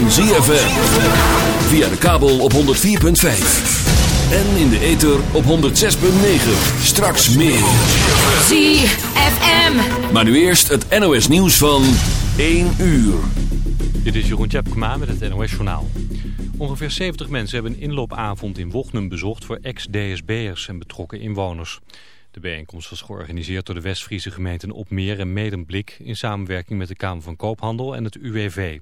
van ZFM. Via de kabel op 104.5. En in de ether op 106.9. Straks meer. ZFM. Maar nu eerst het NOS nieuws van 1 uur. Dit is Jeroen Tjepkema met het NOS Journaal. Ongeveer 70 mensen hebben een inloopavond in Wochnum bezocht voor ex-DSB'ers en betrokken inwoners. De bijeenkomst was georganiseerd door de West-Friese gemeenten Opmeer en Medemblik in samenwerking met de Kamer van Koophandel en het UWV.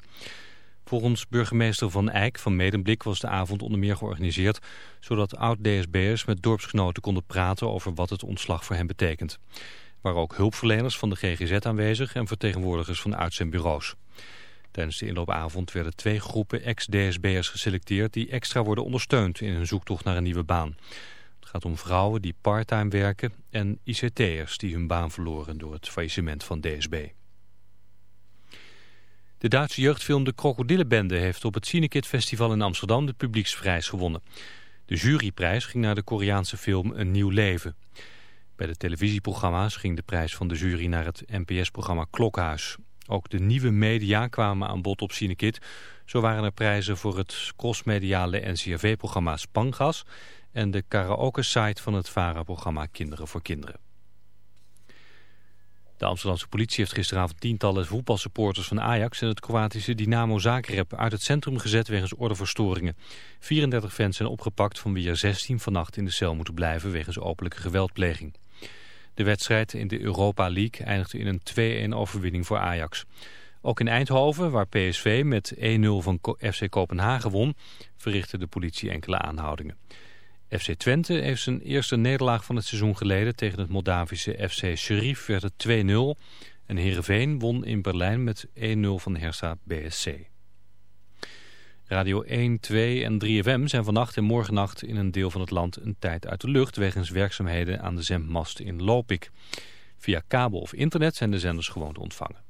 Volgens burgemeester Van Eyck van Medemblik was de avond onder meer georganiseerd... zodat oud-DSB'ers met dorpsgenoten konden praten over wat het ontslag voor hen betekent. Er waren ook hulpverleners van de GGZ aanwezig en vertegenwoordigers van uitzendbureaus. Tijdens de inloopavond werden twee groepen ex-DSB'ers geselecteerd... die extra worden ondersteund in hun zoektocht naar een nieuwe baan. Het gaat om vrouwen die parttime werken en ICT'ers die hun baan verloren door het faillissement van DSB. De Duitse jeugdfilm De Krokodillenbende heeft op het Cinekid Festival in Amsterdam de publieksprijs gewonnen. De juryprijs ging naar de Koreaanse film Een Nieuw Leven. Bij de televisieprogramma's ging de prijs van de jury naar het NPS-programma Klokhuis. Ook de nieuwe media kwamen aan bod op Cinekid. Zo waren er prijzen voor het crossmediale NCRV-programma Spangas... en de karaoke-site van het VARA-programma Kinderen voor Kinderen. De Amsterdamse politie heeft gisteravond tientallen voetbalsupporters van Ajax en het Kroatische Dynamo Zagreb uit het centrum gezet wegens ordeverstoringen. 34 fans zijn opgepakt van wie er 16 vannacht in de cel moeten blijven wegens openlijke geweldpleging. De wedstrijd in de Europa League eindigde in een 2-1 overwinning voor Ajax. Ook in Eindhoven, waar PSV met 1-0 van FC Kopenhagen won, verrichtte de politie enkele aanhoudingen. FC Twente heeft zijn eerste nederlaag van het seizoen geleden tegen het Moldavische FC Sheriff werd het 2-0. En Heerenveen won in Berlijn met 1-0 van Hersa BSC. Radio 1, 2 en 3FM zijn vannacht en morgennacht in een deel van het land een tijd uit de lucht wegens werkzaamheden aan de zendmast in Lopik. Via kabel of internet zijn de zenders gewoon te ontvangen.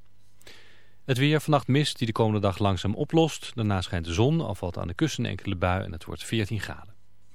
Het weer vannacht mist die de komende dag langzaam oplost. Daarna schijnt de zon, al valt aan de kusten enkele bui en het wordt 14 graden.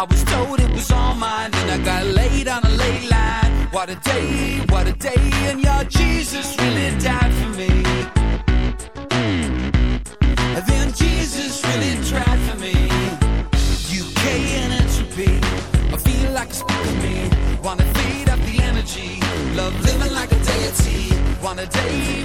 I was told it was all mine, and I got laid on a ley line. What a day, what a day, and your Jesus really died for me. And then Jesus really tried for me. UK and entropy, I feel like a spark of me. Wanna feed up the energy, love living like a deity. One a day,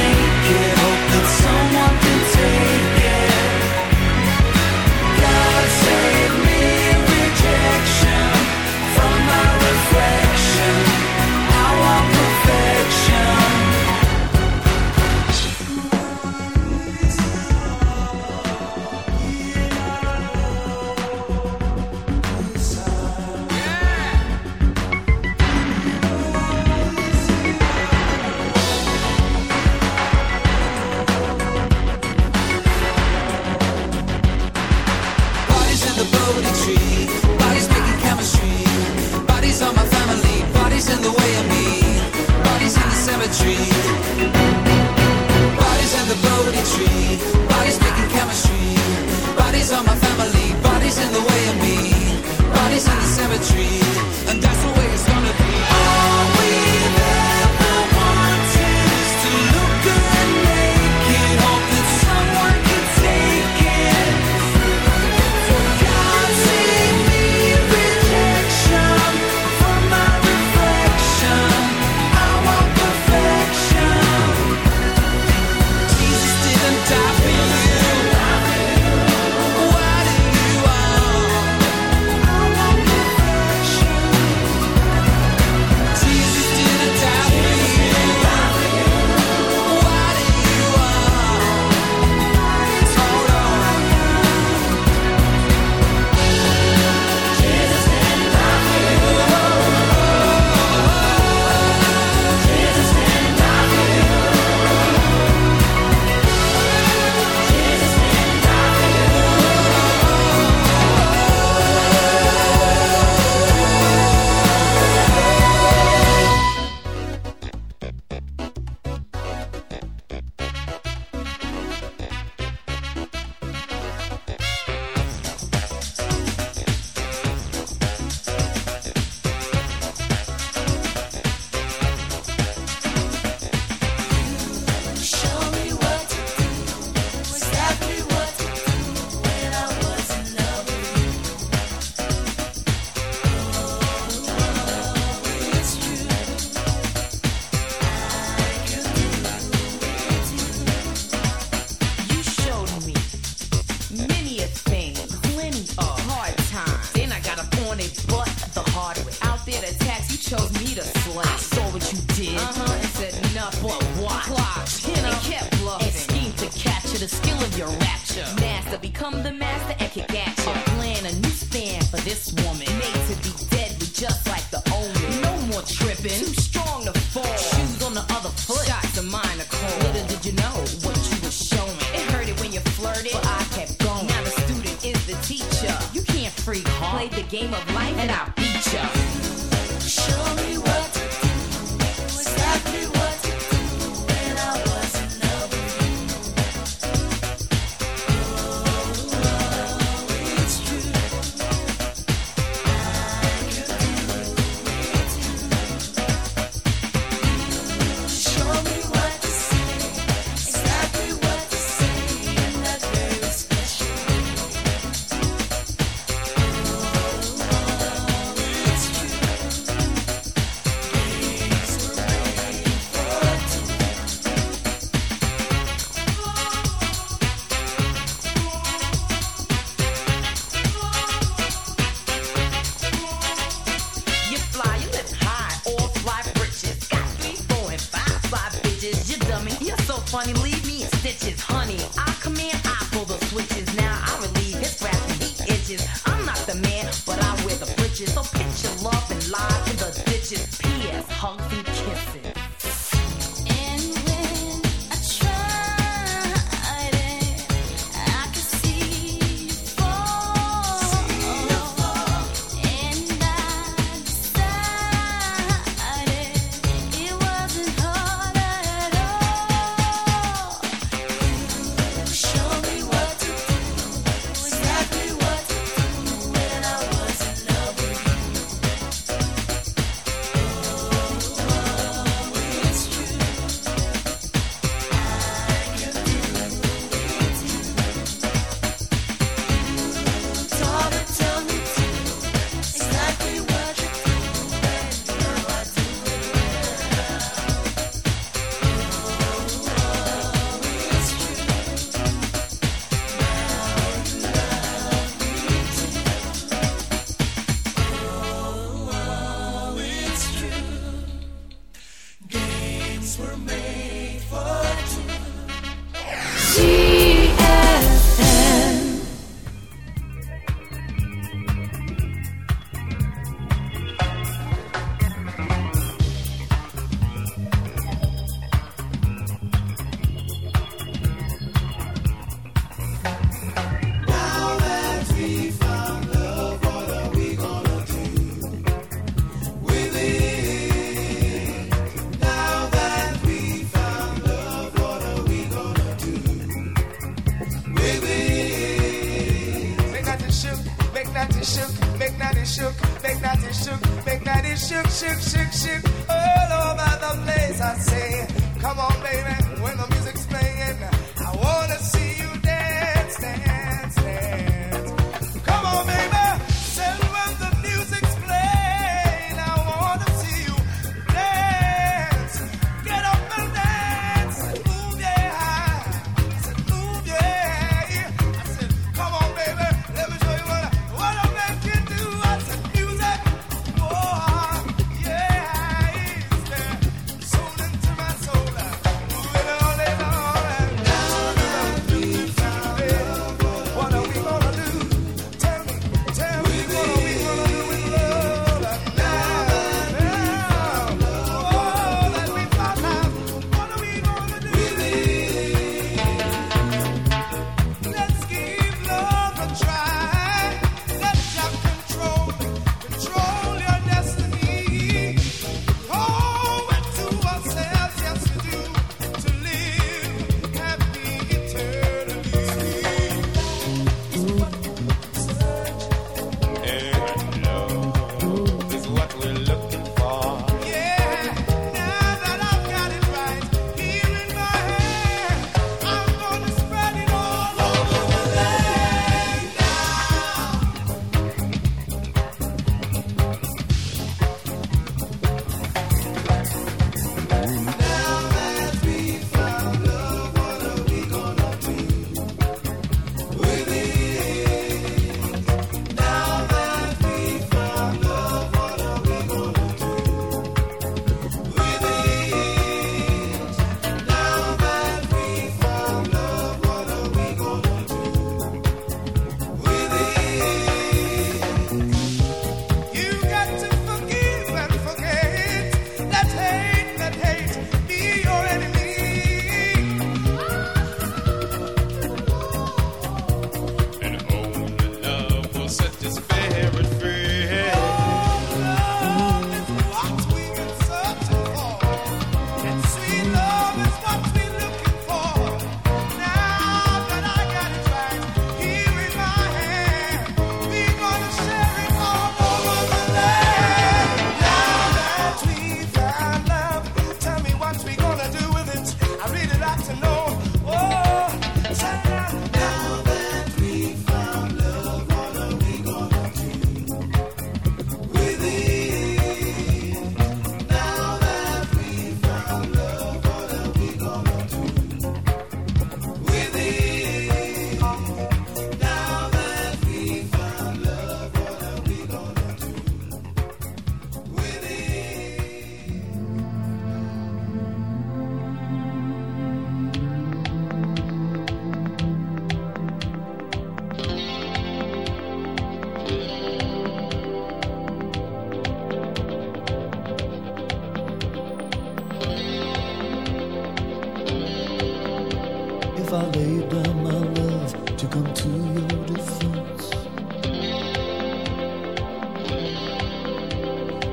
to come to your defense?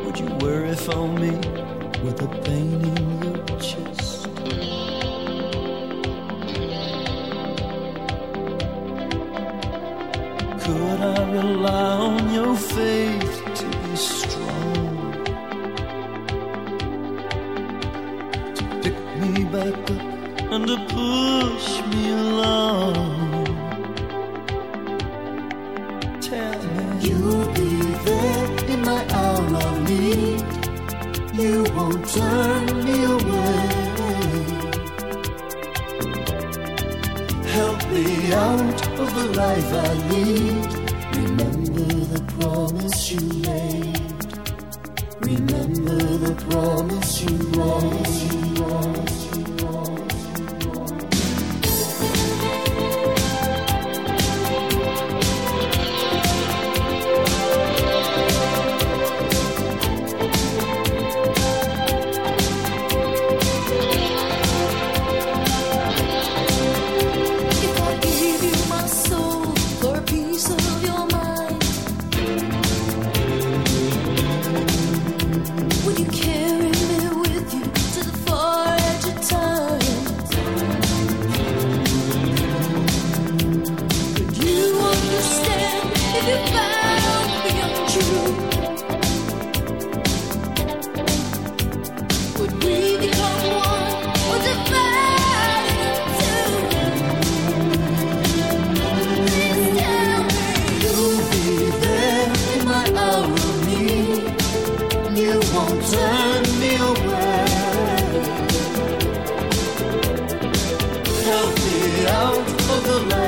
Would you worry for me with the pain in your chest? love.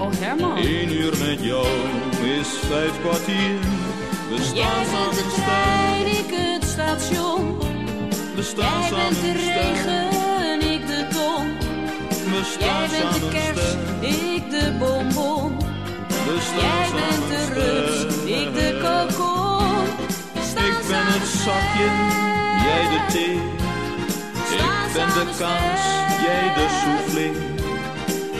Oh Herman, Eén uur met jou is vijf kwartier. We jij staan bent samen de trein, ik het station. we staan Jij bent de regen, ik de ton. We Jij bent de kerst, ik de bonbon. Jij bent de rups, ik de kokon. Ik ben het zakje, jij de thee. Ik ben de kaas, jij de soufflé.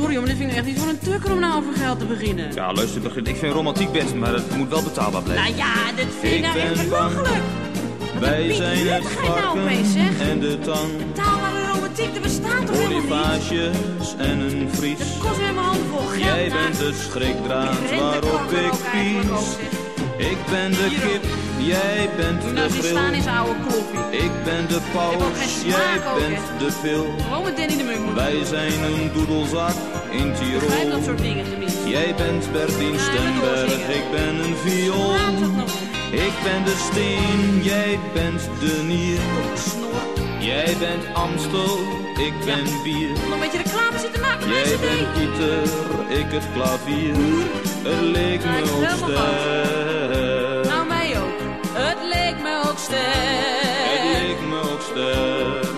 Sorry, maar dit vind ik echt niet voor een tukker om nou over geld te beginnen. Ja, luister, Begrit, ik vind romantiek best, maar het moet wel betaalbaar blijven. Nou ja, dit vind ik nou echt belachelijk. Wij zijn het nou varken en de tang. Betaalbare romantiek, er bestaat toch helemaal niet? En een vries. Dat kost weer mijn handvol geld. Jij nou. bent de schrikdraad waarop ik pies. Ik ben de kip, jij bent de nou eens staan zijn oude kloppie. Ik ben de paus, smaak jij bent hè. de pil. Gewoon met Danny de Munk Wij zijn een doedelzak in Begrijp dat Tirol. soort dingen tenminste. Jij bent Bertien Ja, Stemberg, ik ben een viool. Ik ben de steen, jij bent de nier. Jij bent Amstel, ik ben bier. Nog een beetje reclame zitten maken, Jij bent. Pieter, ik het klavier. Het leek Ja, me ik Het sterk. leek me ook sterk.